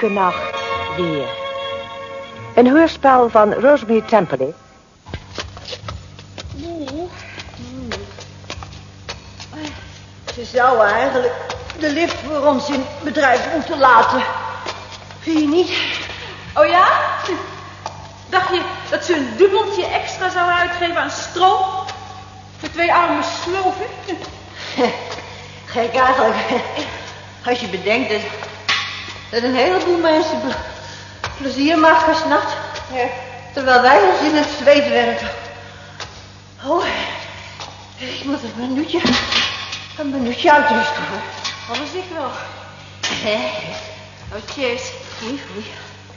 leuke nacht weer. Een hoorspel van Rosemary Temperley. Ze zou eigenlijk de lift voor ons in bedrijf moeten laten. Vind je niet? Oh ja? Dacht je dat ze een dubbeltje extra zou uitgeven aan stroom? Voor twee arme sloven? Gek eigenlijk. Als je bedenkt dat, dat een heleboel mensen ple- plezier maken s'nachts. Terwijl wij ons in het zweet werken. Oh, ik moet een minuutje, een minuutje uitrusten. Anders ik wel. Oh, cheers. Oei, oei.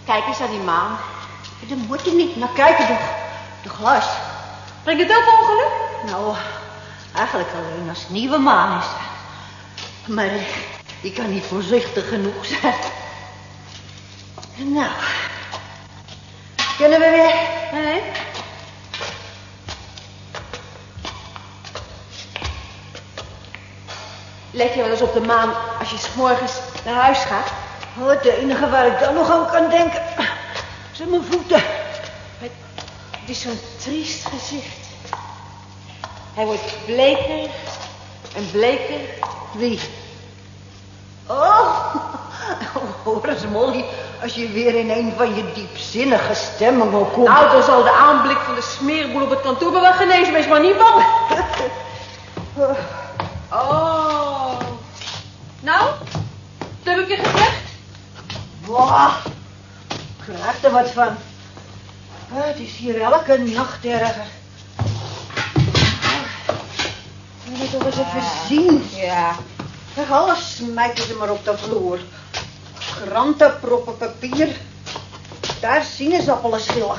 Kijk eens naar die maan. Daar moet je niet naar kijken, de, de glas. Brengt het ook ongeluk? Nou, eigenlijk alleen als het nieuwe maan is. Maar die kan niet voorzichtig genoeg zijn. Nou, kunnen we weer? Nee. Let je wel eens op de maan als je 's morgens naar huis gaat? Oh, het enige waar ik dan nog aan kan denken zijn mijn voeten. Het, is zo'n triest gezicht. Hij wordt bleker en bleker. Wie? Oh, hoor eens Molly, als je weer in een van je diepzinnige stemmingen komt. Nou, dan zal de aanblik van de smeerboel op het kantoor me wel genezen. Wees maar niet bang. Oh. Nou, wat heb ik je gezegd? Boah, ik krijg er wat van. Ah, Het is hier elke nacht erger. Moet je toch eens even zien. Ja. Zeg, alles smijten ze maar op de vloer. Kranten, proppen papier. Daar sinaasappelen schillen.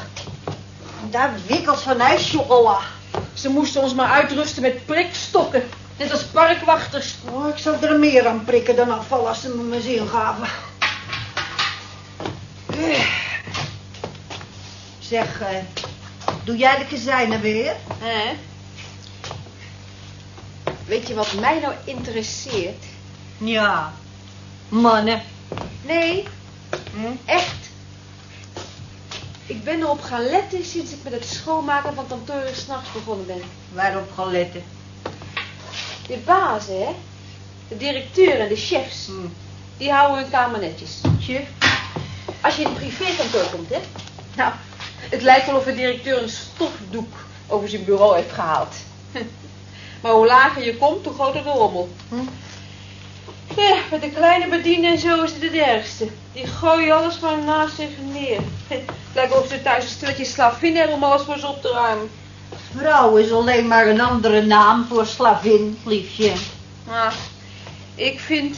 En daar wikkels van ijschocola. Ze moesten ons maar uitrusten met prikstokken. Net als parkwachters. Oh, ik zou er meer aan prikken dan afval als ze me mijn zin gaven. Eh. Zeg, eh, doe jij de kezijnen weer? Hè? Weet je wat mij nou interesseert? Ja. Mannen. Nee, echt. Ik ben erop gaan letten sinds ik met het schoonmaken van kantoren s'nachts begonnen ben. Waarop gaan letten? De bazen, hè? De directeur en de chefs. Die houden hun kamer netjes. Chef? Als je in een privékantoor komt, hè? Nou, het lijkt wel of de directeur een stofdoek over zijn bureau heeft gehaald. Maar hoe lager je komt, hoe groter de rommel. Hm? Ja, met de kleine bedienden en zo is het het ergste. Die gooien alles maar naast zich neer. Lijkt of ze thuis een stelletje slavin hebben om alles voor ze op te ruimen. Vrouw is alleen maar een andere naam voor slavin, liefje. Maar ik vind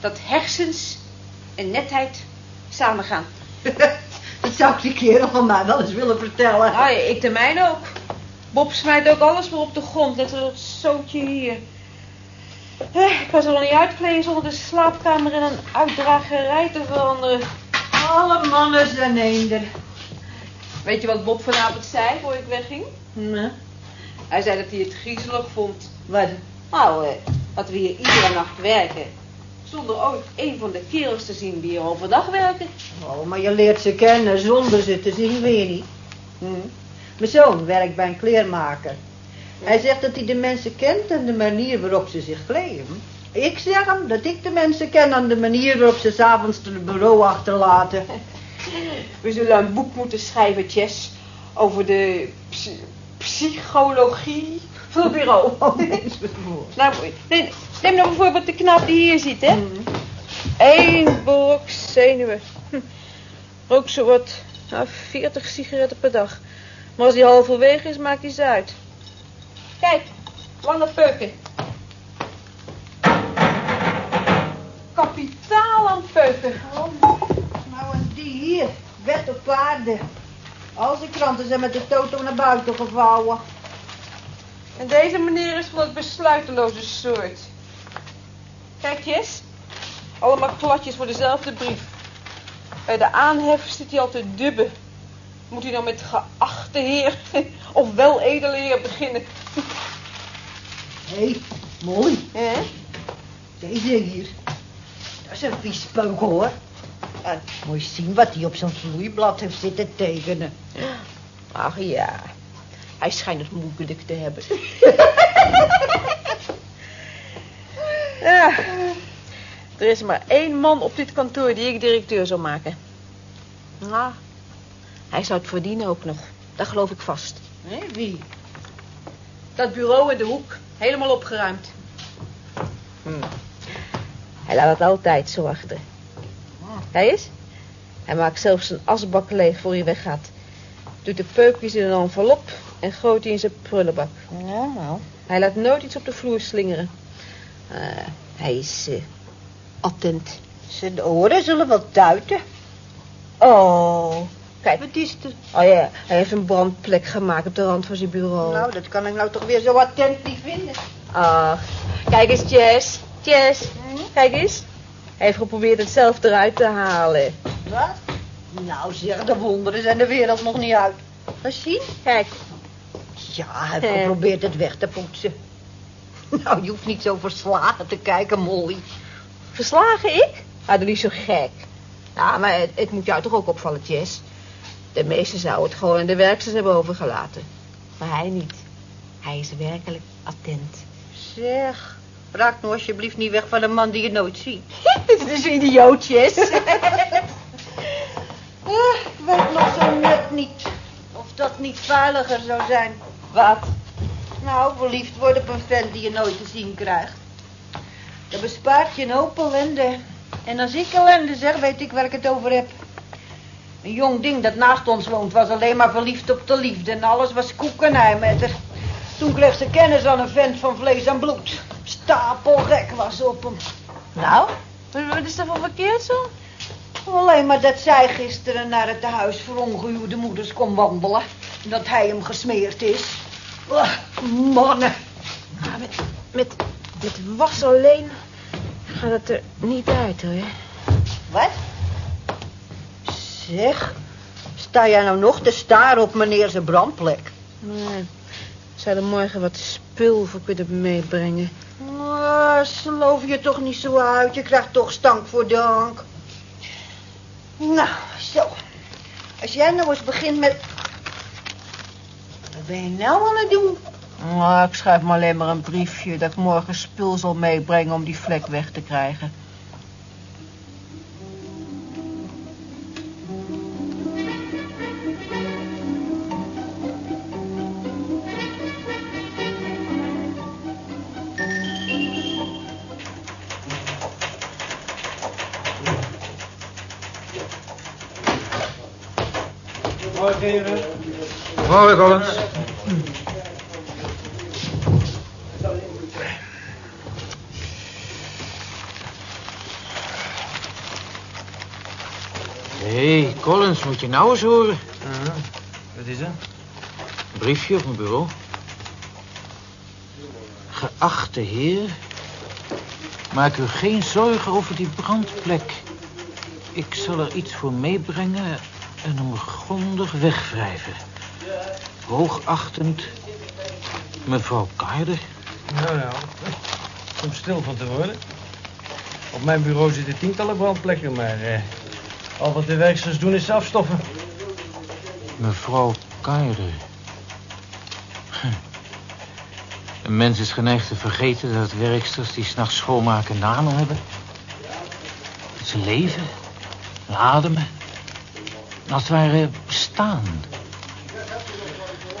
dat hersens en netheid samengaan. Dat zou ik die kerel van mij wel eens willen vertellen. Nou, ik de mijne ook. Bob smijt ook alles weer op de grond, net als dat zootje hier. Eh, Ik was er nog niet uitkleden zonder de slaapkamer in een uitdragerij te veranderen. Alle mannen zijn eender. Weet je wat Bob vanavond zei voor ik wegging? Nee. Hij zei dat hij het griezelig vond. Wat? Nou, eh, dat we hier iedere nacht werken. Zonder ooit een van de kerels te zien die hier overdag werken. Oh, maar je leert ze kennen zonder ze te zien, weet je niet. Hm. Mijn zoon werkt bij een kleermaker. Hij zegt dat hij de mensen kent en de manier waarop ze zich kleden. Ik zeg hem dat ik de mensen ken aan de manier waarop ze s'avonds het bureau achterlaten. We zullen een boek moeten schrijven, Chess, over de psy- psychologie van het bureau. Oh. Nou, neem, neem nou bijvoorbeeld de knap die hier zit, hè. Eén brok zenuwen. Hm. Rookt zo wat, nou, 40 sigaretten per dag. Maar als die halverwege is, maakt hij ze uit. Kijk, lange peuken. Kapitaal aan peuken. Nou, en die hier, wet op paarden. Al die kranten zijn met de toto naar buiten gevouwen. En deze meneer is van het besluiteloze soort. Kijk, Jess. Allemaal kladjes voor dezelfde brief. Bij de aanhef zit hij al te dubben. Moet hij nou met geachte heer of wel edele heer beginnen? Hé, hey, mooi. Hè? Deze hier. Dat is een vies peuk, hoor. Ah, moet je zien wat hij op zijn vloeiblad heeft zitten tekenen. Ach ja, hij schijnt het moeilijk te hebben. ja, er is maar één man op dit kantoor die ik directeur zou maken. Nou, hij zou het verdienen ook nog. Dat geloof ik vast. Hé, wie? Dat bureau in de hoek, helemaal opgeruimd. Hm. Hij laat het altijd zo achter. Hij is? Hij maakt zelfs zijn asbak leeg voor hij weggaat. Doet de peukjes in een envelop en gooit die in zijn prullenbak. Ja, nou. Hij laat nooit iets op de vloer slingeren. Eh, hij is eh, attent. Zijn oren zullen wel tuiten. Oh, kijk. Wat is er? Oh ja, hij heeft een brandplek gemaakt op de rand van zijn bureau. Nou, dat kan ik nou toch weer zo attent niet vinden. Ach, kijk eens, Jess. Jess, kijk eens. Hij heeft geprobeerd het zelf eruit te halen. Wat? Nou zeg, de wonderen zijn de wereld nog niet uit. Ga zien? Kijk. Ja, hij heeft geprobeerd het weg te poetsen. Nou, je hoeft niet zo verslagen te kijken, Molly. Verslagen ik? Ah, dat is zo gek. Ja, maar het, het moet jou toch ook opvallen, Jess. De meesten zouden het gewoon aan de werksters hebben overgelaten. Maar hij niet. Hij is werkelijk attent. Zeg, raak nou alsjeblieft niet weg van een man die je nooit ziet. Dit is een idioot, Jess. Eh, ik weet nog zo net niet of dat niet veiliger zou zijn. Wat? Nou, verliefd worden op een vent die je nooit te zien krijgt. Dat bespaart je een hoop ellende. En als ik ellende zeg, weet ik waar ik het over heb. Een jong ding dat naast ons woont was alleen maar verliefd op de liefde. En alles was koekenij met haar. Toen kreeg ze kennis aan een vent van vlees en bloed. Stapelgek was op hem. Nou, wat is er van verkeerd zo? Alleen maar dat zij gisteren naar het tehuis voor ongehuwde moeders kon wandelen. En dat hij hem gesmeerd is. Ah, mannen. Met, met, met was alleen gaat het er niet uit, hoor. Wat? Zeg, sta jij nou nog te staren op meneer zijn brandplek? Nee, zou er morgen wat spul voor kunnen meebrengen. Oh, sloof je toch niet zo uit. Je krijgt toch stank voor dank. Nou, zo. Als jij nou eens begint met... Wat ben je nou aan het doen? Nou, ik schrijf maar alleen maar een briefje dat ik morgen spul zal meebrengen om die vlek weg te krijgen. Morgen, Collins. Hé, hey, Collins, moet je nou eens horen. Wat is er? Een briefje op mijn bureau. Geachte heer, maak u geen zorgen over die brandplek. Ik zal er iets voor meebrengen en hem grondig wegwrijven. Hoogachtend, mevrouw Carter. Nou, nou. Om stil van te worden. Op mijn bureau zitten tientallen brandplekken, maar... Eh, al wat de werksters doen is afstoffen. Mevrouw. Hm. Een mens is geneigd te vergeten dat werksters die s'nachts schoonmaken namen hebben. Dat ze leven, ademen, als het ware bestaan.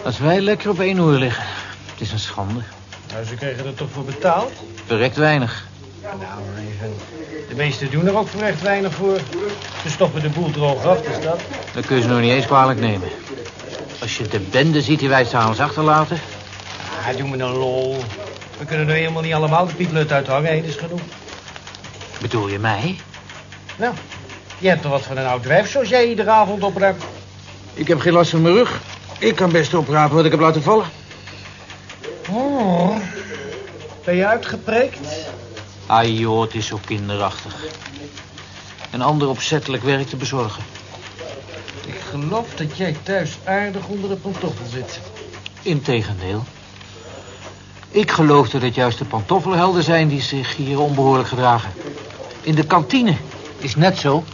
Als wij lekker op één oor liggen, het is een schande. Nou, ze kregen er toch voor betaald? Verrekt weinig. Nou, even. De meesten doen er ook voor echt weinig voor. Ze stoppen de boel droog af, dus dat. Dat kun je ze nog niet eens kwalijk nemen. Als je de bende ziet die wij s'avonds achterlaten... Ah, doe me een lol. We kunnen er helemaal niet allemaal de pieplut uithangen. Eén is genoeg. Bedoel je mij? Nou, je hebt er wat van een oud wijf zoals jij iedere avond opruimt. Ik heb geen last van mijn rug. Ik kan best oprapen wat ik heb laten vallen. Oh. Ben je uitgepreekt? Ah joh, het is zo kinderachtig. Een ander opzettelijk werk te bezorgen. Ik geloof dat jij thuis aardig onder de pantoffel zit. Integendeel. Ik geloof dat het juist de pantoffelhelden zijn die zich hier onbehoorlijk gedragen. In de kantine is net zo.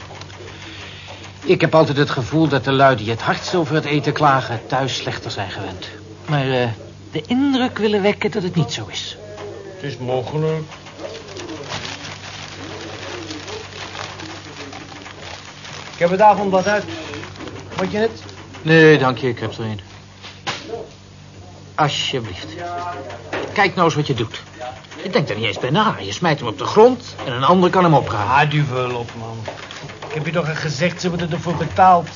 Ik heb altijd het gevoel dat de lui die het hardst over het eten klagen... thuis slechter zijn gewend. Maar eh, de indruk willen wekken dat het niet zo is. Het is mogelijk. Ik heb het avondblad uit. Moet je het? Nee, dank je, ik heb er een. Alsjeblieft. Kijk nou eens wat je doet. Je denkt er niet eens bij na. Je smijt hem op de grond en een ander kan hem oprapen. Ah, duvel op, man. Ik heb je toch gezegd, ze worden ervoor betaald.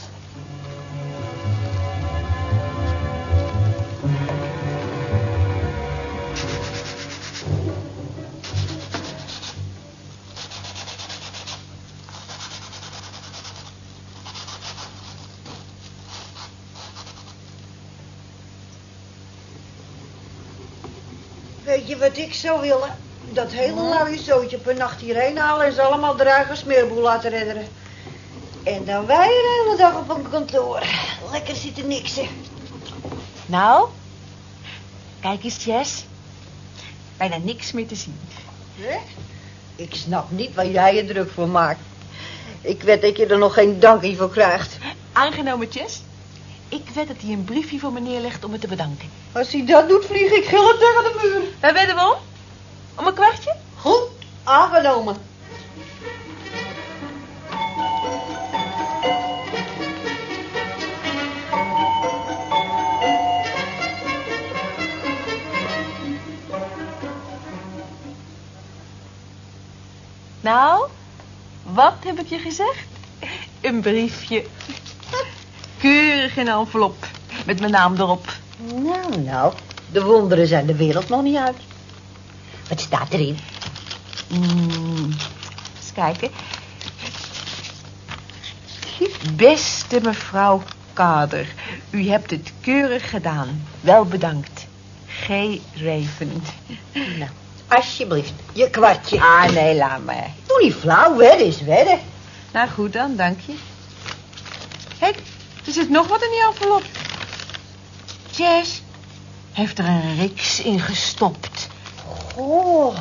Weet je wat ik zou willen? Dat hele luie zootje een nacht hierheen halen en ze allemaal dragen smeerboel laten redderen. En dan wij de hele dag op een kantoor. Lekker zitten niksen. Nou, kijk eens, Jess. Bijna niks meer te zien. Hè? Ik snap niet waar jij je druk voor maakt. Ik weet dat je er nog geen dankie voor krijgt. Aangenomen, Jess. Ik weet dat hij een briefje voor me neerlegt om me te bedanken. Als hij dat doet, vlieg ik gillend tegen de muur. Waar wedden we om? Om een kwartje? Goed, aangenomen. Nou, wat heb ik je gezegd? Een briefje. Keurig in een envelop. Met mijn naam erop. Nou, nou, de wonderen zijn de wereld nog niet uit. Wat staat erin? Mm, eens kijken. Beste mevrouw Kader, u hebt het keurig gedaan. Wel bedankt. G. Raven. Nou, alsjeblieft, je kwartje. Ah, nee, laat maar. Doe niet flauw, wedden is wedden. Nou goed dan, dank je. Hé, er zit nog wat in die envelop. Jess heeft er een riks in gestopt. Oh,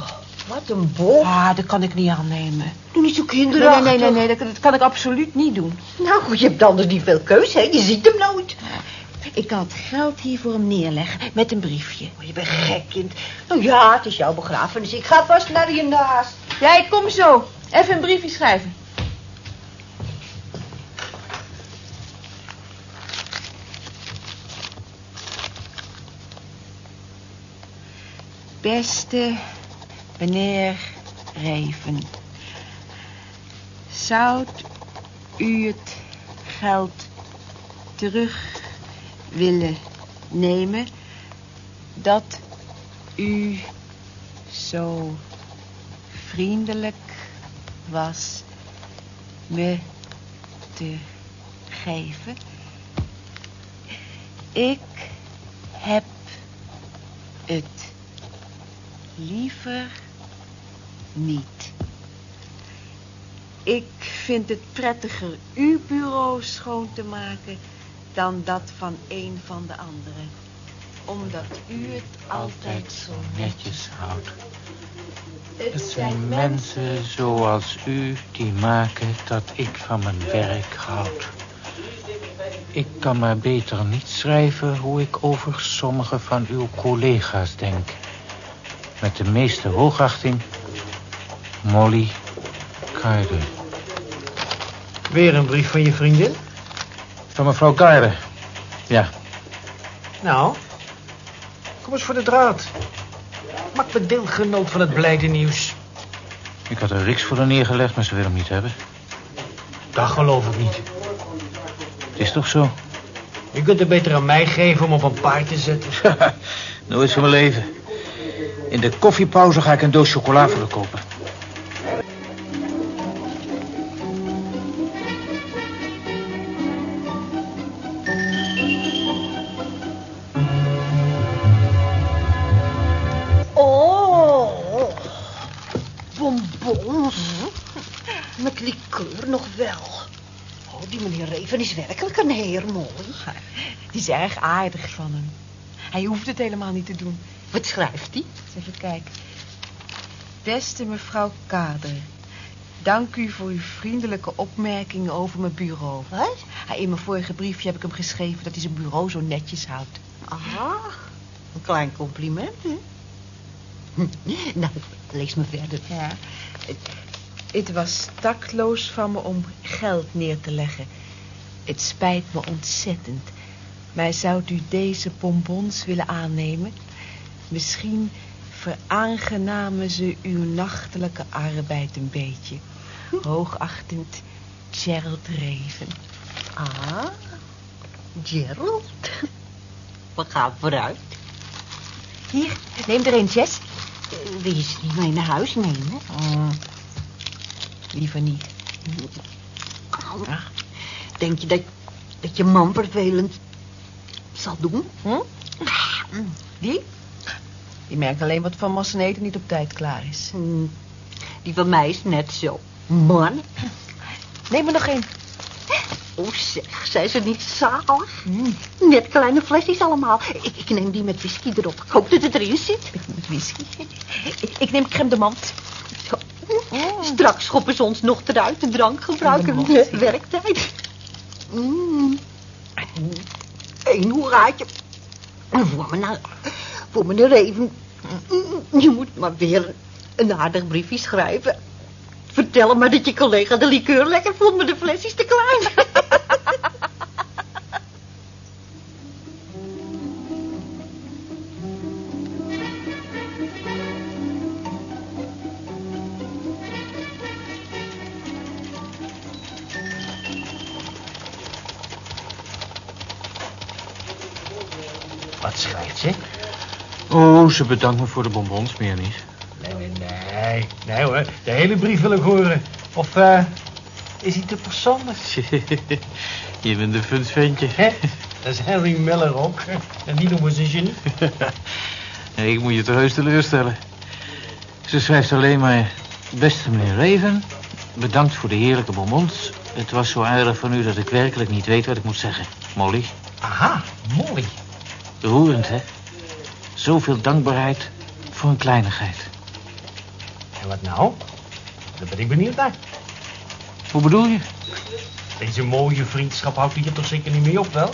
wat een bol. Ah, dat kan ik niet aannemen. Doe niet zo Nee, nee, kinderachtig. nee, nee, nee dat, dat kan ik absoluut niet doen. Nou, je hebt anders niet veel keus, hè? Je ziet hem nooit. Ik kan het geld hier voor hem neerleggen met een briefje. Oh, je bent gek, kind. Nou ja, het is jouw begrafenis. Ik ga vast naar je naast. Ja, ik kom zo. Even een briefje schrijven. Beste meneer Reven. Zou u het geld terug willen nemen dat u zo vriendelijk was me te geven. Ik heb het liever niet. Ik vind het prettiger uw bureau schoon te maken dan dat van een van de anderen. Omdat u het altijd zo netjes houdt. Het zijn mensen zoals u die maken dat ik van mijn werk houd. Ik kan maar beter niet schrijven hoe ik over sommige van uw collega's denk. Met de meeste hoogachting, Molly Carter. Weer een brief van je vriendin? Van mevrouw Carter. Ja, Nou, kom eens voor de draad. Maak me deelgenoot van het blijde nieuws. ik had er riks voor haar neergelegd, maar ze wil hem niet hebben. Dat geloof ik niet. Het is toch zo? Je kunt het beter aan mij geven om op een paard te zetten. Nooit van mijn leven. In de koffiepauze ga ik een doos chocola voor haar kopen. Reven is werkelijk een heer mooi. Die is erg aardig van hem. Hij hoeft het helemaal niet te doen. Wat schrijft hij? Even kijken. Beste mevrouw Kader. Dank u voor uw vriendelijke opmerkingen over mijn bureau. Wat? In mijn vorige briefje heb ik hem geschreven dat hij zijn bureau zo netjes houdt. Aha, een klein compliment, hè? Nou, lees me verder. Ja. Het, het was tactloos van me om geld neer te leggen. Het spijt me ontzettend. Maar zou u deze bonbons willen aannemen? Misschien veraangenamen ze uw nachtelijke arbeid een beetje. Hoogachtend Gerald Reven. Ah, Gerald. We gaan vooruit. Hier, neem er een, Jess. Wil je ze niet mee naar huis nemen? Oh, liever niet. Ah, Denk je dat, dat je man vervelend zal doen? Hm? Die? Die merkt alleen wat van massa eten niet op tijd klaar is. Hm, Die van mij is net zo. Man, Neem er nog een. oh zeg, zijn ze niet zalig? Net kleine flesjes allemaal. Ik, ik neem die met whisky erop. Ik hoop dat het erin zit. Met whisky. Ik, ik neem crème de mand. Zo. Straks schoppen ze ons nog eruit. De drank gebruiken. De werktijd. Mm. Eén hoeraatje. Voor me nou, voor me reven. Mm, Je moet maar weer een aardig briefje schrijven. Vertel maar dat je collega de liqueur lekker vond, maar de fles is te klein. Ze bedankt me voor de bonbons, meer niet. Nee, nee, nee. Nee hoor, de hele brief wil ik horen. Of eh, is hij te persoonlijk? Je bent een fun ventje. Hè? Dat is Henry Miller ook. En die noemen ze genie. Nee, ik moet je toch heus teleurstellen. Ze schrijft alleen maar... Beste meneer Raven, bedankt voor de heerlijke bonbons. Het was zo aardig van u dat ik werkelijk niet weet wat ik moet zeggen. Molly, Aha, mooi. roerend, hè? Zoveel dankbaarheid voor een kleinigheid. En wat nou? Daar ben ik benieuwd naar. Hoe bedoel je? Deze mooie vriendschap houdt hier toch zeker niet mee op, wel?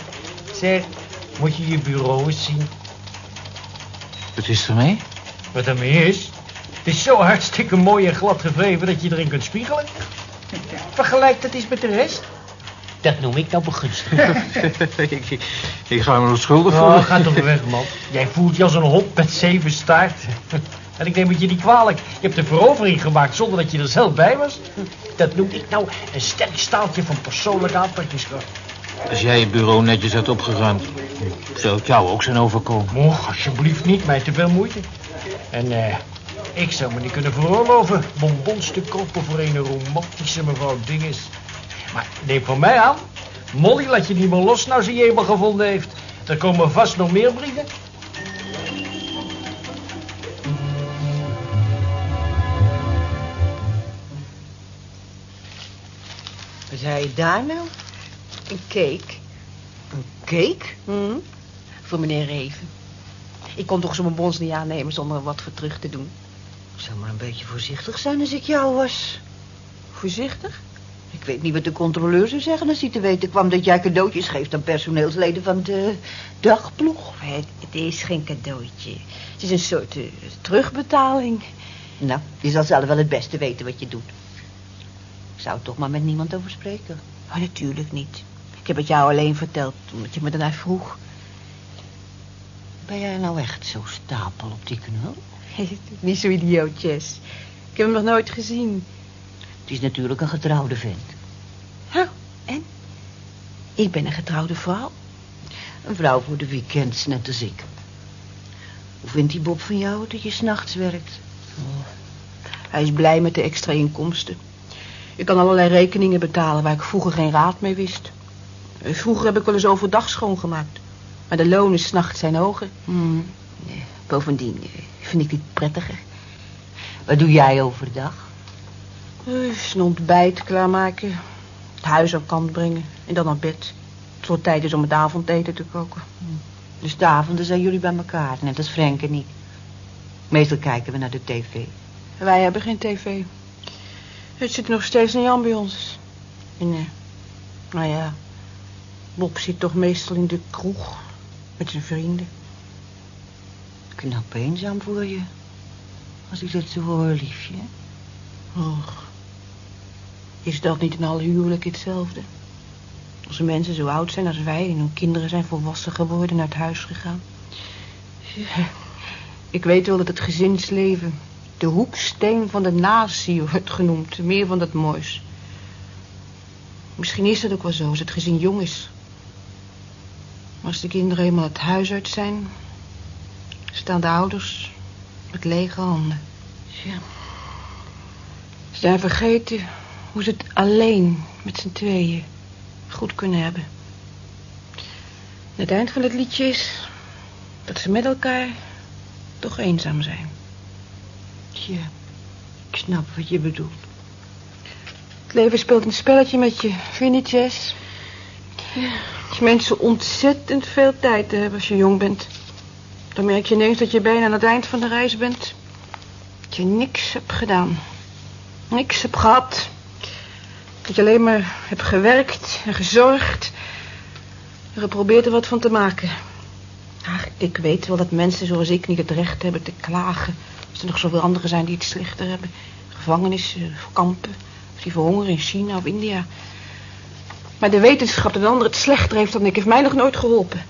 Zeg, moet je je bureau eens zien. Wat is er mee? Wat ermee is. Het is zo hartstikke mooi en glad gevreven dat je erin kunt spiegelen. Vergelijk dat eens met de rest. Dat noem ik nou begunstigd. ik, ik ga me nog schuldig Oh, voelen. ga toch weg, man. Jij voelt je als een hond met zeven staarten. En ik neem het je niet kwalijk. Je hebt de verovering gemaakt zonder dat je er zelf bij was. Dat noem ik nou een sterk staaltje van persoonlijke aantrekkingskracht. Als jij je bureau netjes had opgeruimd, zou het jou ook zijn overkomen. Mocht alsjeblieft niet, mij te veel moeite. En eh, ik zou me niet kunnen veroorloven bonbons te kopen voor een romantische mevrouw Dinges. Maar neem van mij aan, Molly laat je niet meer los nou ze je eenmaal gevonden heeft. Er komen vast nog meer brieven. Wat zei je daar nou? Een cake. Een cake? Hm? Voor meneer Reven. Ik kon toch zo'n bonbons niet aannemen zonder er wat voor terug te doen. Ik zou maar een beetje voorzichtig zijn als ik jou was. Voorzichtig? Ik weet niet wat de controleur zou zeggen als hij te weten kwam dat jij cadeautjes geeft aan personeelsleden van de dagploeg. Het, het is geen cadeautje. Het is een soort eh, terugbetaling. Nou, je zal zelf wel het beste weten wat je doet. Ik zou er toch maar met niemand over spreken. Oh, natuurlijk niet. Ik heb het jou alleen verteld omdat je me daarna vroeg. Ben jij nou echt zo stapel op die knul? niet zo idioot, Jess. Ik heb hem nog nooit gezien. Het is natuurlijk een getrouwde vent. Nou, en? Ik ben een getrouwde vrouw. Een vrouw voor de weekends, net als ik. Hoe vindt die Bob van jou dat je s'nachts werkt? Hij is blij met de extra inkomsten. Ik kan allerlei rekeningen betalen waar ik vroeger geen raad mee wist. Eh, Vroeger heb ik wel eens overdag schoongemaakt. Maar de lonen s'nachts zijn hoger. Hmm. Bovendien eh, vind ik dit prettiger. Wat doe jij overdag? Eh, Zijn ontbijt klaarmaken. Het huis aan kant brengen. En dan naar bed. Het wordt tijd is om het avondeten te koken. Dus de avonden zijn jullie bij elkaar, net als Frank en ik. Meestal kijken we naar de tv. Wij hebben geen tv. Het zit nog steeds niet aan bij ons. En, eh, nou ja, Bob zit toch meestal in de kroeg met zijn vrienden. Knap eenzaam voor je. Als ik dat zo hoor, liefje. Och, is dat niet in alle huwelijk hetzelfde? Als de mensen zo oud zijn als wij en hun kinderen zijn volwassen geworden en uit huis gegaan. Ik weet wel dat het gezinsleven de hoeksteen van de natie wordt genoemd. Meer van dat moois. Misschien is dat ook wel zo als het gezin jong is. Maar als de kinderen eenmaal het huis uit zijn... staan de ouders met lege handen. Ja. Ze zijn vergeten hoe ze het alleen met z'n tweeën goed kunnen hebben. En het eind van het liedje is dat ze met elkaar toch eenzaam zijn. Ja, ik snap wat je bedoelt. Het leven speelt een spelletje met je, vind je, Jess? Mensen ontzettend veel tijd te hebben als je jong bent. Dan merk je ineens dat je bijna aan het eind van de reis bent. Dat je niks hebt gedaan. Niks hebt gehad. Dat je alleen maar hebt gewerkt en gezorgd. En geprobeerd er wat van te maken. Ach, ik weet wel dat mensen zoals ik niet het recht hebben te klagen. Als er nog zoveel anderen zijn die het slechter hebben. Gevangenissen, kampen. Of die verhongeren in China of India. Maar de wetenschap dat een ander het slechter heeft dan ik... heeft mij nog nooit geholpen.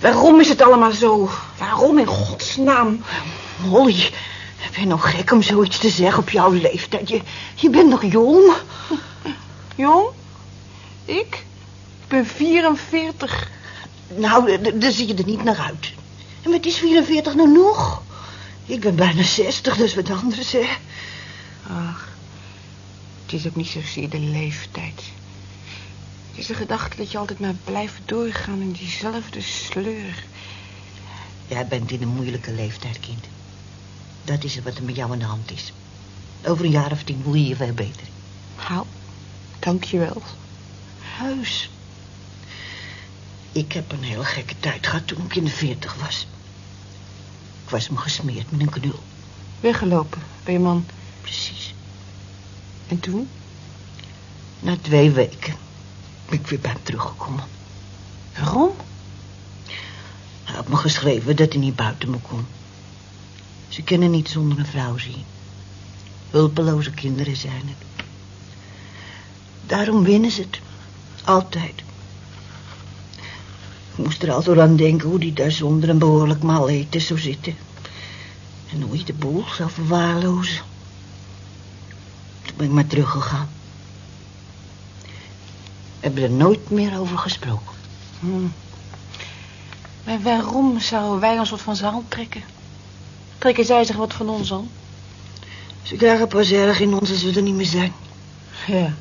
Waarom is het allemaal zo? Waarom in godsnaam? Molly, ben je nou gek om zoiets te zeggen op jouw leeftijd? Je, je bent nog jong. Jong? Ik? Ik ben 44. Nou, daar zie je er niet naar uit. En met is 44 nou nog? Ik ben bijna 60, dat is wat anders, hè? Ach, het is ook niet zozeer de leeftijd. Het is de gedachte dat je altijd maar blijft doorgaan in diezelfde sleur. Jij bent in een moeilijke leeftijd, kind. Dat is het wat er met jou aan de hand is. Over een jaar of tien voel je je veel beter. Nou, dank je wel. Huis. Ik heb een heel gekke tijd gehad toen ik in de veertig was. Ik was me gesmeerd met een knul. Weggelopen bij je man. Precies. En toen? Na twee weken ben ik weer bij hem teruggekomen. Waarom? Hij had me geschreven dat hij niet buiten me kon. Ze kunnen niet zonder een vrouw zien. Hulpeloze kinderen zijn het. Daarom winnen ze het. Altijd. Ik moest er altijd aan denken hoe die daar zonder een behoorlijk maal eten zou zitten. En hoe je de boel zou verwaarlozen. Toen ben ik maar teruggegaan. We hebben er nooit meer over gesproken. Hm. Maar waarom zouden wij ons wat van zaal trekken? Trekken zij zich wat van ons aan? Ze krijgen pas erg in ons als we er niet meer zijn. Ja.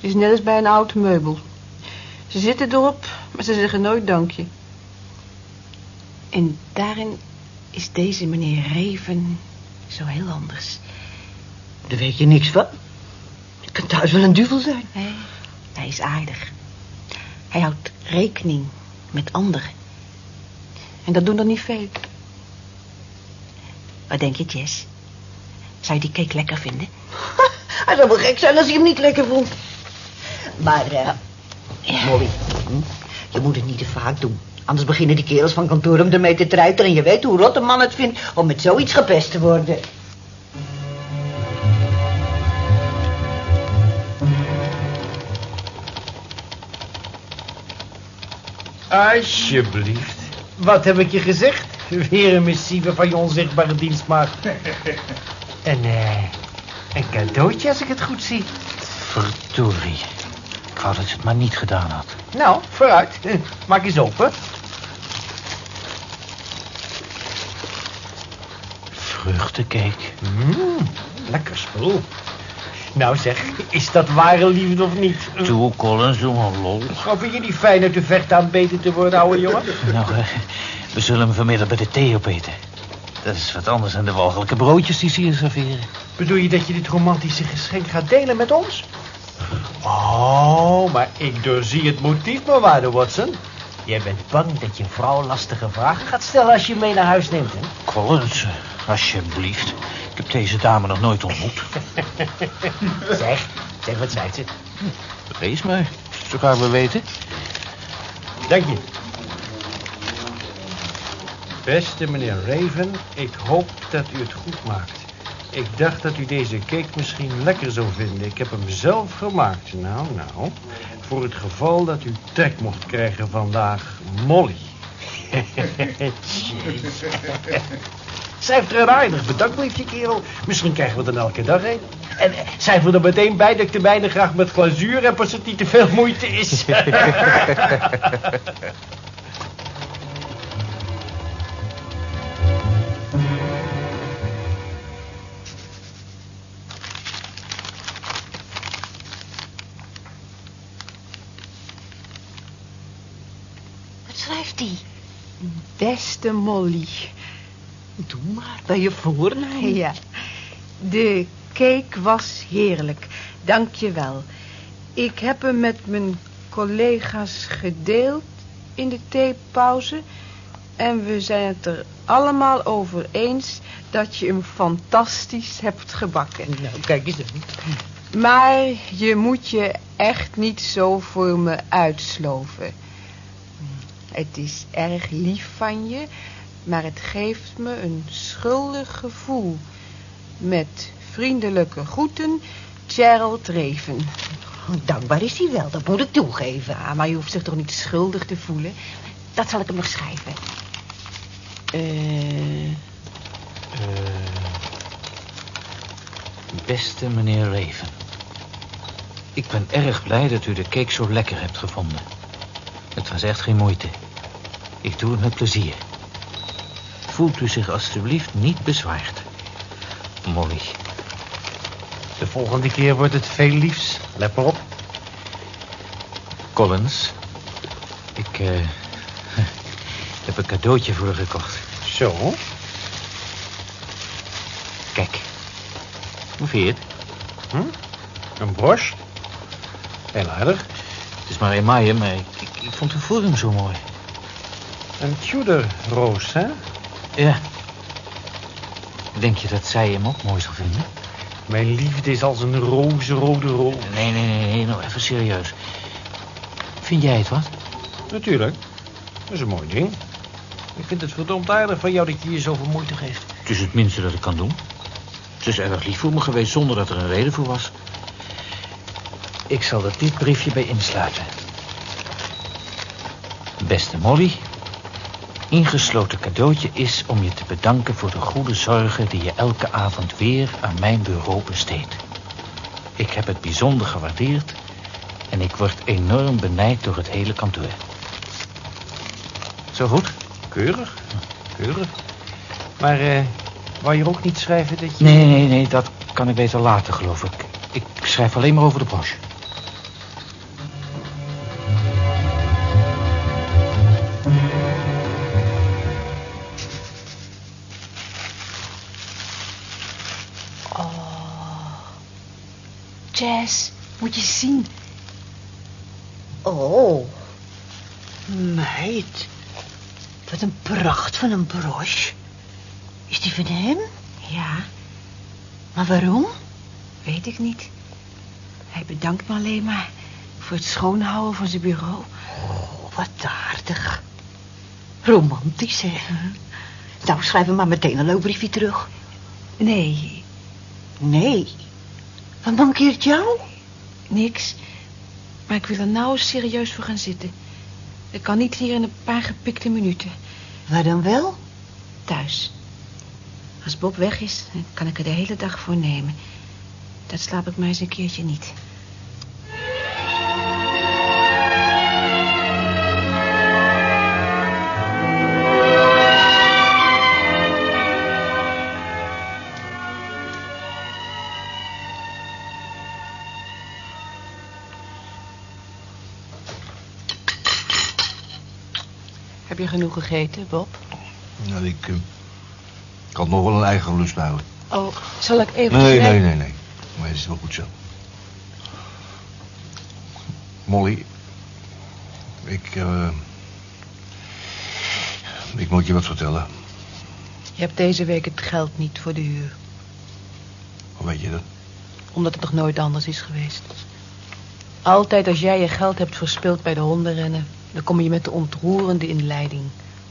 Het is net als bij een oud meubel. Ze zitten erop, maar ze zeggen nooit dankje. En daarin is deze meneer Reven zo heel anders. Daar weet je niks van. Het kan thuis wel een duvel zijn. Nee, hij is aardig. Hij houdt rekening met anderen. En dat doen er niet veel. Wat denk je, Jess? Zou je die cake lekker vinden? Hij zou wel gek zijn als hij hem niet lekker vond. Maar, eh, Molly, hm, je moet het niet te vaak doen. Anders beginnen die kerels van kantoor om ermee te treiteren. En je weet hoe rot een man het vindt om met zoiets gepest te worden. Alsjeblieft. Wat heb ik je gezegd? Weer een missieve van je onzichtbare dienstmaagd. En, eh, een cadeautje als ik het goed zie. Verdorie. Ik wou dat ze het maar niet gedaan had. Nou, vooruit. Eh, Maak eens open. Vruchtencake. Mm, lekker spul. Nou zeg, is dat ware liefde of niet? Eh, Toe, Collins, doe maar lol. Of vind je die fijn uit de vecht aan beter te worden, ouwe jongen? Nou, eh, we zullen hem vanmiddag bij de thee opeten. Dat is wat anders dan de walgelijke broodjes die ze hier serveren. Bedoel je dat je dit romantische geschenk gaat delen met ons? Oh, maar ik doorzie het motief, maar waarde Watson. Jij bent bang dat je vrouw lastige vragen gaat stellen als je mee naar huis neemt, hè? Collins, alsjeblieft. Ik heb deze dame nog nooit ontmoet. Zeg, zeg wat zei ze? Wees maar, zo graag we weten. Dank je. Beste meneer Raven, ik hoop dat u het goed maakt. Ik dacht dat u deze cake misschien lekker zou vinden. Ik heb hem zelf gemaakt. Nou, nou. Voor het geval dat u trek mocht krijgen vandaag, Molly. Zij er een aardig bedankbriefje, kerel. Misschien krijgen we er elke dag een. En eh, schrijf er meteen bij dat ik de mijne graag met glazuur heb als het niet te veel moeite is. Hij? Beste Molly. Doe maar, bij je voornaam. Ja, de cake was heerlijk. Dank je wel. Ik heb hem met mijn collega's gedeeld in de theepauze. En we zijn het er allemaal over eens dat je hem fantastisch hebt gebakken. Nou, kijk eens aan. Maar je moet je echt niet zo voor me uitsloven. Het is erg lief van je, maar het geeft me een schuldig gevoel. Met vriendelijke groeten, Gerald Reven. Dankbaar is hij wel, dat moet ik toegeven. Ja, maar je hoeft zich toch niet schuldig te voelen? Dat zal ik hem nog schrijven. Eh... Beste meneer Raven. Ik ben erg blij dat u de cake zo lekker hebt gevonden. Het was echt geen moeite. Ik doe het met plezier. Voelt u zich alstublieft niet bezwaard. Molly. De volgende keer wordt het veel liefs. Let maar op. Collins. Ik eh, heb een cadeautje voor u gekocht. Zo. Kijk. Hoe vind je het? Hm? Een broche. Heel aardig. Het is maar emaille, maar ik, ik, ik vond de vorm zo mooi. Een Tudor roos, hè? Ja. Denk je dat zij hem ook mooi zal vinden? Mijn liefde is als een rozenrode roos. Nee, nee, nee, nee, nou even serieus. Vind jij het wat? Natuurlijk. Dat is een mooi ding. Ik vind het verdomd aardig van jou dat je je zoveel moeite geeft. Het is het minste dat ik kan doen. Ze is erg lief voor me geweest zonder dat er een reden voor was. Ik zal er dit briefje bij insluiten. Beste Molly, ingesloten cadeautje is om je te bedanken voor de goede zorgen die je elke avond weer aan mijn bureau besteedt. Ik heb het bijzonder gewaardeerd en ik word enorm benijd door het hele kantoor. Zo goed? Keurig. Keurig. Maar eh wou je ook niet schrijven dat je... Nee, nee, nee, dat kan ik beter later, geloof ik. Ik schrijf alleen maar over de broche. Moet je zien. Oh. Meid. Wat een pracht van een broche. Is die van hem? Ja, Maar waarom? weet ik niet. Hij bedankt me alleen maar voor het schoonhouden van zijn bureau. Oh, wat aardig. Romantisch, hè? Nou, schrijf hem maar meteen een leuk briefje terug. Nee, Nee. Wat mankeert jou? Niks. Maar ik wil er nou eens serieus voor gaan zitten. Ik kan niet hier in een paar gepikte minuten. Waar dan wel? Thuis. Als Bob weg is, dan kan ik er de hele dag voor nemen. Dat slaap ik maar eens een keertje niet. Genoeg gegeten, Bob? Nou, ik, eh, ik had nog wel een eigen lust hoor. Oh, zal ik even... Nee, nee, nee, nee. Maar het is wel goed zo. Molly, ik, eh, ik moet je wat vertellen. Je hebt deze week het geld niet voor de huur. Hoe weet je dat? Omdat het nog nooit anders is geweest. Altijd als jij je geld hebt verspild bij de hondenrennen... dan kom je met de ontroerende inleiding.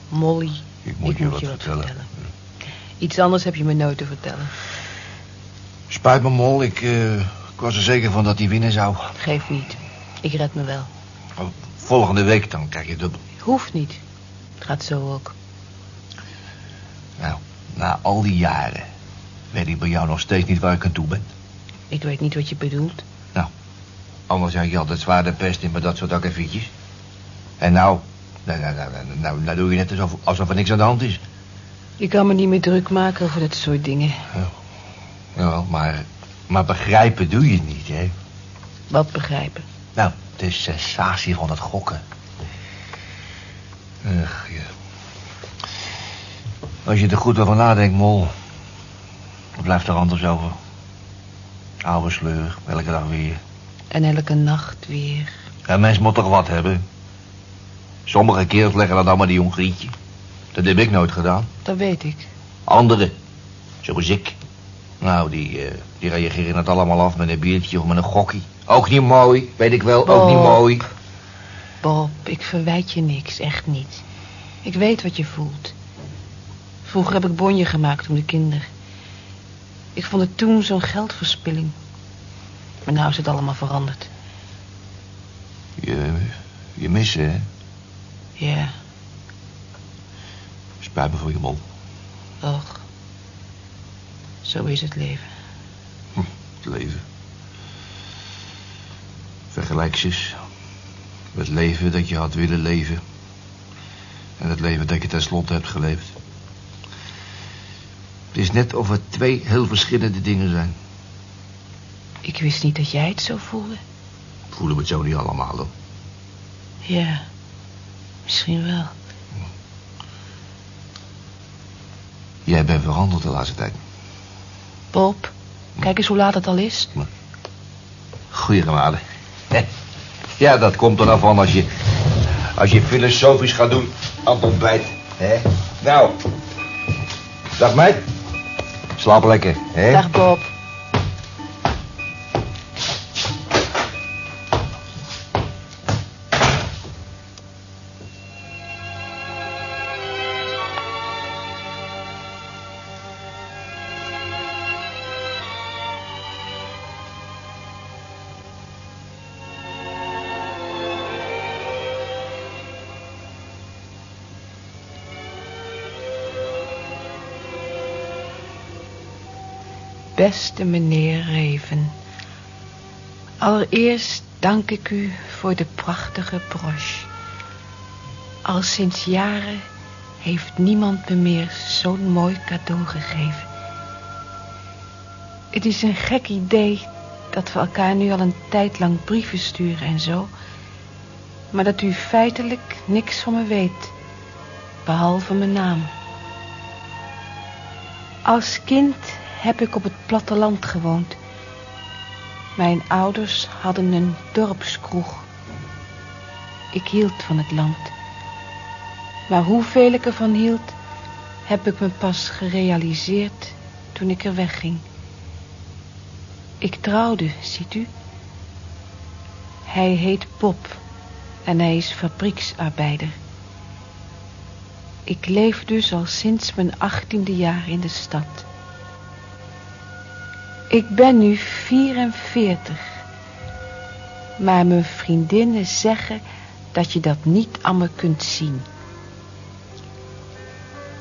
Molly, Ik moet je wat vertellen. Iets anders heb je me nooit te vertellen. Spijt me, Mol. Ik, eh, ik was er zeker van dat hij winnen zou. Geef niet. Ik red me wel. Volgende week dan krijg je dubbel. Hoeft niet. Het gaat zo ook. Nou, na al die jaren weet ik bij jou nog steeds niet waar ik aan toe ben. Ik weet niet wat je bedoelt. Anders had je altijd zwaar de pest in met dat soort akkefietjes. En nou, nou, nou, nou, nou, nou, nou doe je net alsof, alsof er niks aan de hand is. Je kan me niet meer druk maken over dat soort dingen. Jawel, maar, maar begrijpen doe je niet, hè? Wat begrijpen. Nou, de sensatie van het gokken. Ach, ja. Als je er goed over nadenkt, Mol... dan blijft er anders over. Oude sleur, elke dag weer. En elke nacht weer. Een mens moet toch wat hebben? Sommige kerels leggen dat allemaal die jong grietje. Dat heb ik nooit gedaan. Dat weet ik. Anderen, zoals ik. Nou, die, eh, die reageren het allemaal af met een biertje of met een gokkie. Ook niet mooi, weet ik wel, ook niet mooi. Bob, ik verwijt je niks, echt niet. Ik weet wat je voelt. Vroeger heb ik bonje gemaakt om de kinderen. Ik vond het toen zo'n geldverspilling. Maar nou is het allemaal veranderd. Je, je missen, hè? Ja, Spijt me voor je man. och. Zo is het leven. Het leven. Vergelijk eens. Het leven dat je had willen leven. En het leven dat je tenslotte hebt geleefd. Het is net of het twee heel verschillende dingen zijn. Ik wist niet dat jij het zo voelde. Voelen we het zo niet allemaal, hoor. Ja, misschien wel. Jij bent veranderd de laatste tijd. Bob, kijk eens hoe laat het al is. Goeie genade. Ja, dat komt er nou van als je... als je filosofisch gaat doen aan het ontbijt. Hè? Nou. Dag meid. Slaap lekker, hè? Dag Bob. Beste meneer Reven. Allereerst dank ik u voor de prachtige broche. Al sinds jaren heeft niemand me meer zo'n mooi cadeau gegeven. Het is een gek idee dat we elkaar nu al een tijd lang brieven sturen en zo. Maar dat u feitelijk niks van me weet. Behalve mijn naam. Als kind heb ik op het platteland gewoond. Mijn ouders hadden een dorpskroeg. Ik hield van het land. Maar hoeveel ik ervan hield, heb ik me pas gerealiseerd toen ik er wegging. Ik trouwde, ziet u. Hij heet Bob en hij is fabrieksarbeider. Ik leef dus al sinds mijn achttiende jaar in de stad. Ik ben nu 44. Maar mijn vriendinnen zeggen dat je dat niet me kunt zien.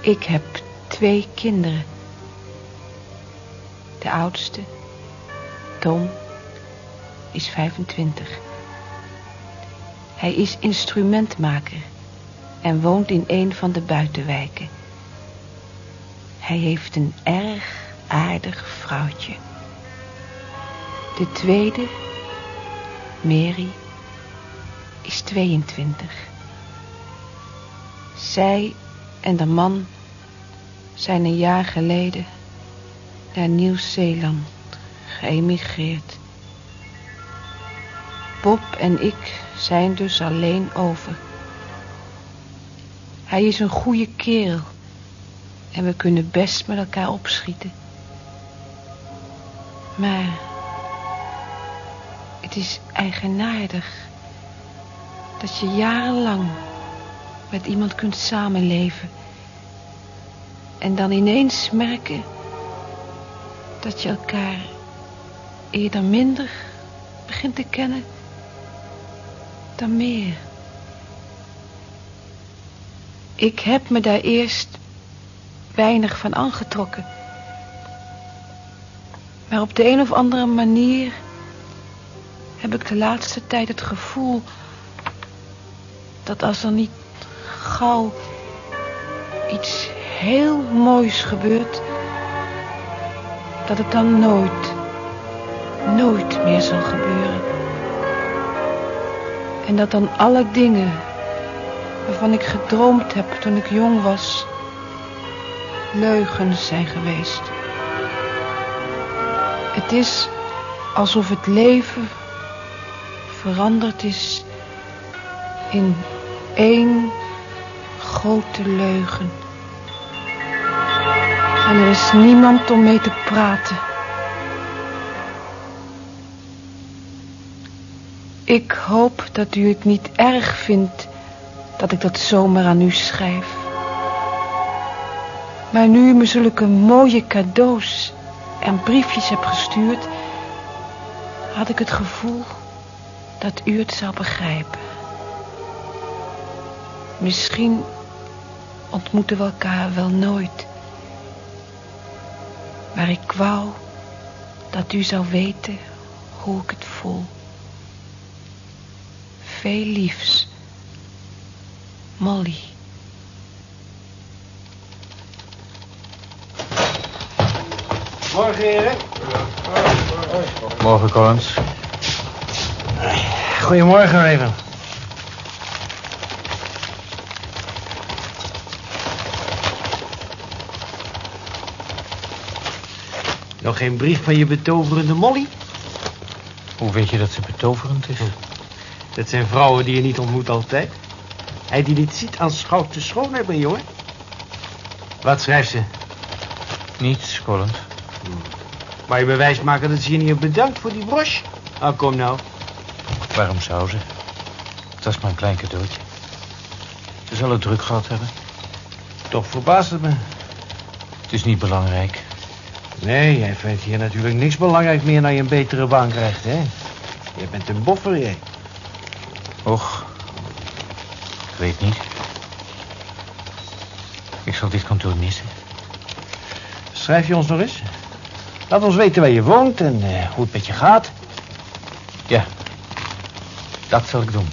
Ik heb twee kinderen. De oudste, Tom, is 25. Hij is instrumentmaker en woont in een van de buitenwijken. Hij heeft een erg aardig vrouwtje. De tweede, Mary, is 22. Zij en de man zijn een jaar geleden naar Nieuw-Zeeland geëmigreerd. Bob en ik zijn dus alleen over. Hij is een goede kerel en we kunnen best met elkaar opschieten. Maar het is eigenaardig dat je jarenlang met iemand kunt samenleven en dan ineens merken dat je elkaar eerder minder begint te kennen dan meer. Ik heb me daar eerst weinig van aangetrokken. Maar op de een of andere manier heb ik de laatste tijd het gevoel dat als er niet gauw iets heel moois gebeurt, dat het dan nooit, nooit meer zal gebeuren. En dat dan alle dingen waarvan ik gedroomd heb toen ik jong was, leugens zijn geweest. Het is alsof het leven veranderd is in één grote leugen. En er is niemand om mee te praten. Ik hoop dat u het niet erg vindt dat ik dat zomaar aan u schrijf. Maar nu u me zulke mooie cadeaus en briefjes hebt gestuurd, had ik het gevoel dat u het zou begrijpen. Misschien ontmoeten we elkaar wel nooit. Maar ik wou dat u zou weten hoe ik het voel. Veel liefs. Molly. Morgen, heren. Morgen, Collins. Goedemorgen, Raven. Nog geen brief van je betoverende Molly? Hoe weet je dat ze betoverend is? Dat zijn vrouwen die je niet ontmoet altijd. Hij die dit ziet, aanschouwt de schoonheid bij jongen. Wat schrijft ze? Niets, Collins. Maar je bewijs maken dat ze je niet bedankt voor die broche. Ah, kom nou. Waarom zou ze? Het was maar een klein cadeautje. Ze zal het druk gehad hebben. Toch verbaast het me. Het is niet belangrijk. Nee, jij vindt hier natuurlijk niks belangrijk meer dan je een betere baan krijgt, hè? Je bent een boffer, jij. Och, ik weet niet. Ik zal dit kantoor missen. Schrijf je ons nog eens? Laat ons weten waar je woont en eh, hoe het met je gaat. Dat zal ik doen.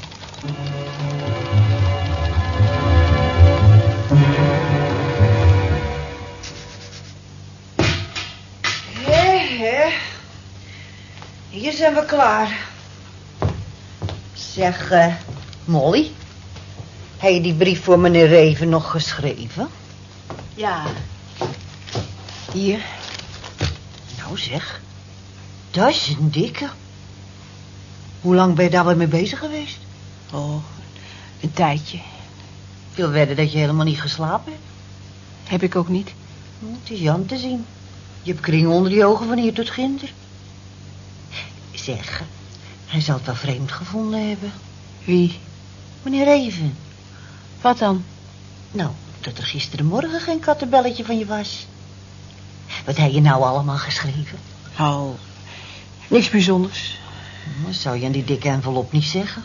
Hé, hé. Hier zijn we klaar. Zeg, eh, Molly. Heb je die brief voor meneer Reven nog geschreven? Ja. Hier. Nou zeg, dat is een dikke. Hoe lang ben je daar weer mee bezig geweest? Oh, een tijdje. Ik wil wedden dat je helemaal niet geslapen hebt. Heb ik ook niet. Het is Jan te zien. Je hebt kringen onder die ogen van hier tot ginder. Zeg, hij zal het wel vreemd gevonden hebben. Wie? Meneer Reven. Wat dan? Nou, dat er gisterenmorgen geen kattenbelletje van je was. Wat heb je nou allemaal geschreven? Oh, niks bijzonders. Dat zou je aan die dikke envelop niet zeggen.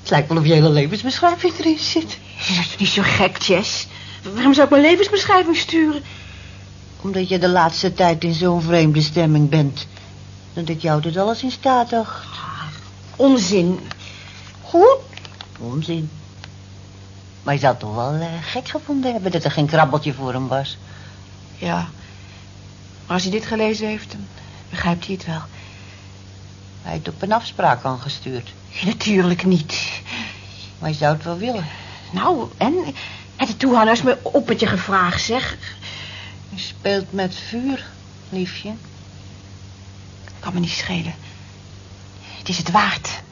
Het lijkt wel of je hele levensbeschrijving erin zit. Dat is niet zo gek, Jess. Waarom zou ik mijn levensbeschrijving sturen? Omdat je de laatste tijd in zo'n vreemde stemming bent. Dat ik jou dit alles in staat dacht. Onzin. Goed. Onzin. Maar je zou het toch wel eh, gek gevonden hebben dat er geen krabbeltje voor hem was. Ja. Maar als hij dit gelezen heeft, dan begrijpt hij het wel. Hij heeft op een afspraak aangestuurd. Natuurlijk niet. Maar je zou het wel willen. Nou, en? Had de toehouders me op met je gevraagd, zeg. Je speelt met vuur, liefje. Kan me niet schelen. Het is het waard.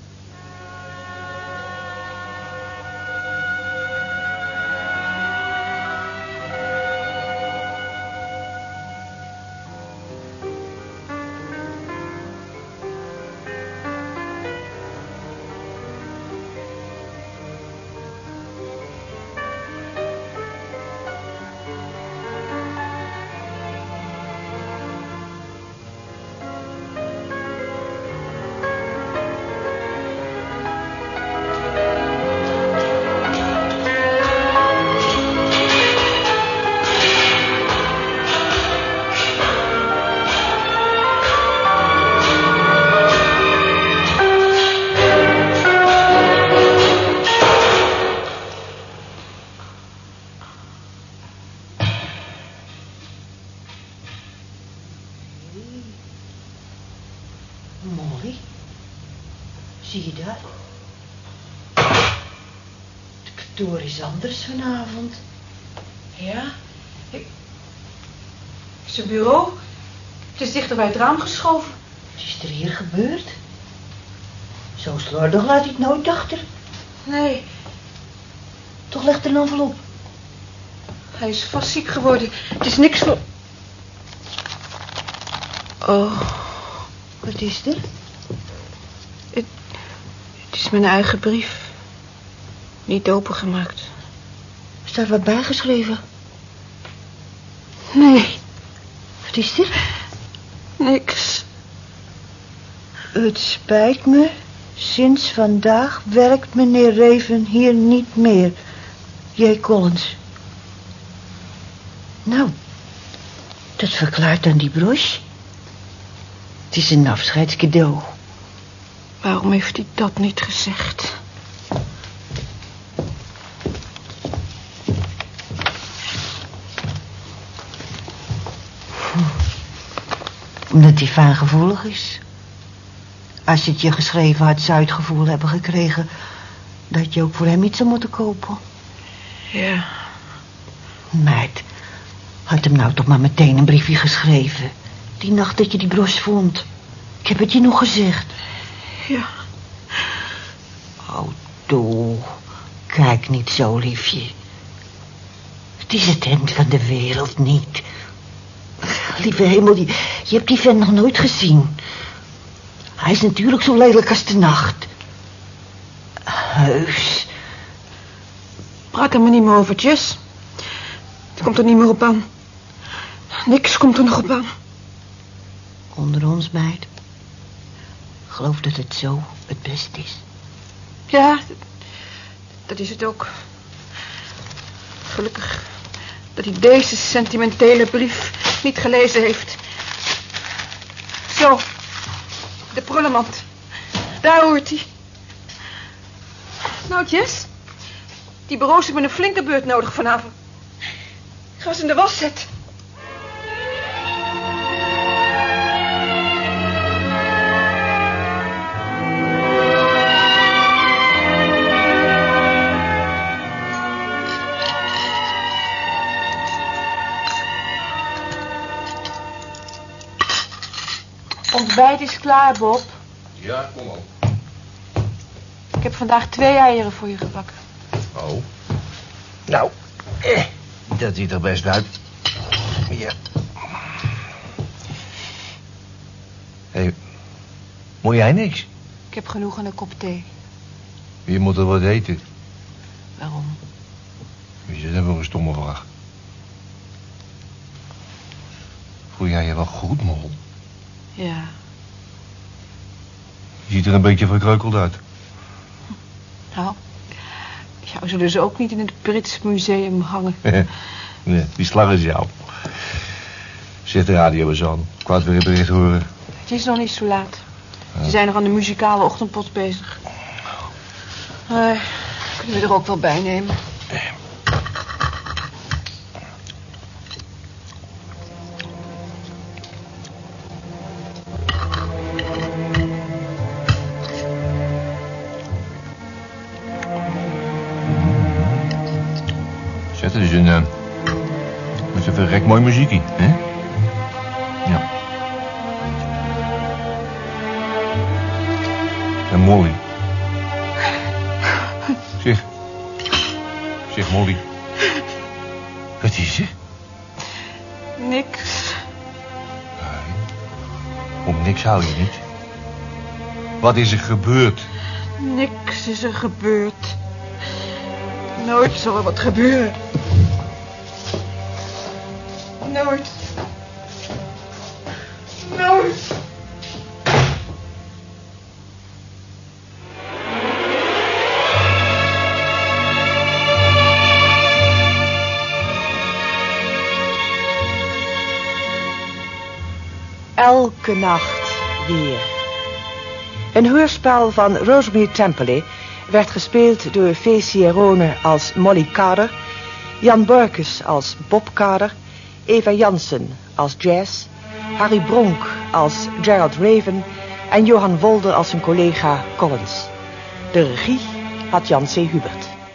Dichter bij het raam geschoven. Wat is er hier gebeurd? Zo slordig laat hij het nooit achter. Nee, Toch legt er een envelop. hij is vast ziek geworden. Het is niks voor... Oh, Wat is er? het is mijn eigen brief. Niet opengemaakt. Staat wat bijgeschreven? Nee, Wat is er? Niks. Het spijt me. Sinds vandaag werkt meneer Reven hier niet meer. J. Collins. Nou, dat verklaart dan die broche. Het is een afscheidscadeau. Waarom heeft hij dat niet gezegd? Omdat hij fijngevoelig is. Als je het je geschreven had, zou je het gevoel hebben gekregen... dat je ook voor hem iets zou moeten kopen. Ja, Meid, had hem nou toch maar meteen een briefje geschreven. Die nacht dat je die broche vond. Ik heb het je nog gezegd. ja. Oh, toe. Kijk niet zo, liefje. Het is het eind van de wereld niet. Lieve hemel, je, je hebt die vent nog nooit gezien. Hij is natuurlijk zo lelijk als de nacht. Heus. Praat er maar niet meer over, Jess. Het komt er niet meer op aan. Niks komt er nog op aan. Onder ons, meid. Ik geloof dat het zo het best is. Ja, dat is het ook. Gelukkig dat hij deze sentimentele brief niet gelezen heeft. Zo, de prullenmand. Daar hoort hij. Nou, Jess, die bureaus hebben een flinke beurt nodig vanavond. Ik ga ze in de was zetten. Ontbijt is klaar, Bob. Ja, kom op. Ik heb vandaag twee eieren voor je gebakken. Oh. Nou, eh, dat ziet er best uit. Ja. Hé, hey, moet jij niks? Ik heb genoeg aan een kop thee. Je moet er wat eten. Waarom? Is dat even een stomme vraag. Voel jij je wel goed, mol? Ja, Je ziet er een beetje verkreukeld uit. nou. Jou zullen ze ook niet in het Brits Museum hangen. nee, die slag is jou. Zet de radio eens aan. Ik wou het weer een bericht horen. Het is nog niet zo laat. Ze zijn nog aan de muzikale ochtendpot bezig. Eh, kunnen we er ook wel bij nemen. Een... eh, Het is een verrek mooi muziekie, hè? Ja. En Molly. Zeg. Zeg, Molly. Wat is er? Niks. Nee. Om niks hou je niet. Wat is er gebeurd? Niks is er gebeurd. Nooit zal er wat gebeuren. Nacht weer. Een hoorspel van Rosemary Temperley werd gespeeld door V. Sierone als Molly Carter, Jan Borkus als Bob Carter, Eva Jansen als Jazz, Harry Bronk als Gerald Raven en Johan Wolder als zijn collega Collins. De regie had Jan C. Hubert.